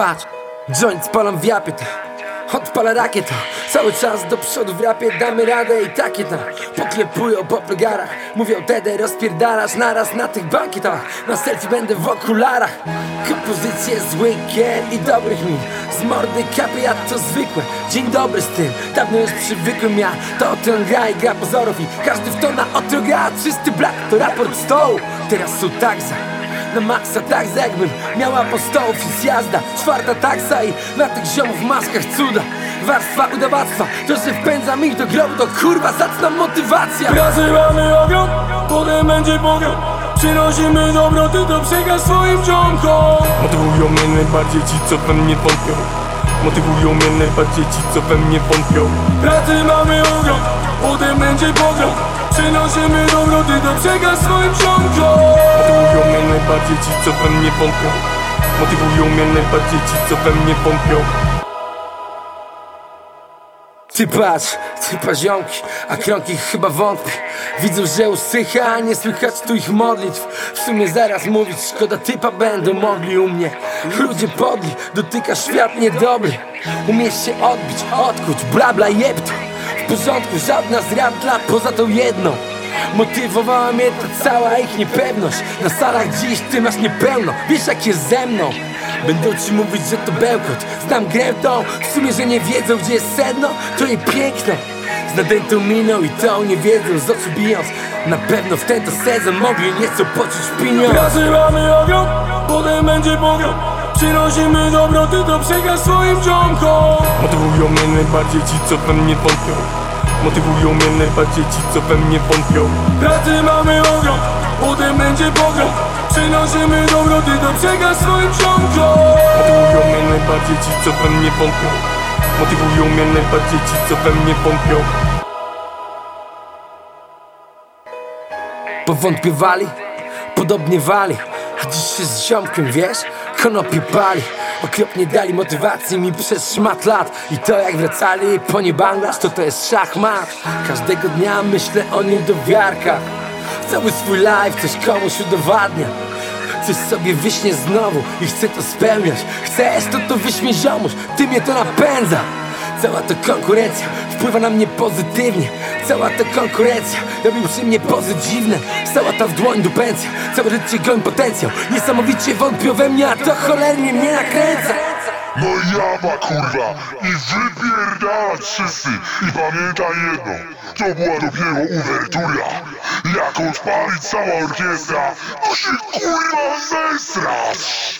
patrz Joint spalam w japie Odpala rakieta Cały czas do przodu w rapie damy radę i takie tam Poklepują po plegarach Mówią Tede rozpierdalasz naraz na tych bankietach Na selfie będę w okularach. Kompozycje złych gier i dobrych min. Z mordy kapy ja to zwykłe. Dzień dobry z tym, dawno już przywykłem ja. To ten gra i gra pozorów I każdy w to na otro gra Czysty black to raport stołu Teraz są taksa na maksa tak jakbym miała apostołów jest jazda. Czwarta taksa i na tych ziomów w maskach cuda. Warstwa udawactwa, to że wpędzam ich do grobu To kurwa zacna motywacja. Pracy mamy ogrom, potem będzie pogrom Przynosimy dobro, ty to przekaż swoim członkom Motywują mnie najbardziej ci, co we mnie wątpią. Motywują mnie najbardziej ci, co we mnie wątpią. Pracy mamy ogrom, potem będzie pogrom Przynosimy dobro, ty to przekaż swoim mnie najbardziej ci, co we mnie wątpią. Motywują mnie najbardziej ci, co we mnie wątpią. Ty patrz, ty ziomki, a krąki chyba wątpi Widzą, że usycha, nie słychać tu ich modlitw. W sumie zaraz mówić, szkoda typa będą mogli u mnie. Ludzie podli, dotyka świat niedobry. Umiesz się odbić, odkuć, bla bla jebto W porządku, żadna z rap dla poza tą jedną Motywowała mnie ta cała ich niepewność. Na salach dziś ty masz niepełno. Wiesz jak jest ze mną. Będą ci mówić, że to bełkot. Znam grę tą, w sumie, że nie wiedzą gdzie jest sedno To jej piękno Z nadętą miną i tą nie wiedzą z oczu bijąc. Na pewno w ten to sezon mogli nieco poczuć pieniądz Pracy mamy ogrom, potem będzie pogrom Przynosimy dobro, ty to przekaż swoim członkom Motywują mnie najbardziej ci, co we mnie wątpią Motywują mnie najbardziej ci, co we mnie wątpią. Pracy mamy ogrom, potem będzie pogrom. Przynosimy dobro, ty to przekaż swoim członkom Motywują mnie najbardziej ci, co we mnie wątpią. Motywują mnie najbardziej ci, co we mnie wątpią. Powątpiewali, podobnie wali. A dziś się z ziomkiem, wiesz, konopie pali Okropnie dali motywacji mi przez szmat lat. I to jak wracali po nie to to jest szachmat. Każdego dnia myślę o niedowiarkach. Cały swój life coś komuś udowadnia. Coś sobie wyśnie znowu i chcę to spełniać. Chcesz to to wyśmiej ziomuś, ty mnie to napędza. Cała ta konkurencja wpływa na mnie pozytywnie Cała ta konkurencja robi przy mnie pozytywne Cała ta w dłoń dupencja, całe życie goń potencjał. Niesamowicie wątpią we mnie, a to cholernie mnie nakręca. No i jaba kurwa. I wypierdalać wszyscy. I pamiętaj jedno, to była dopiero uwertura. Jak odpalić cała orkiestra, to się kurwa zesrać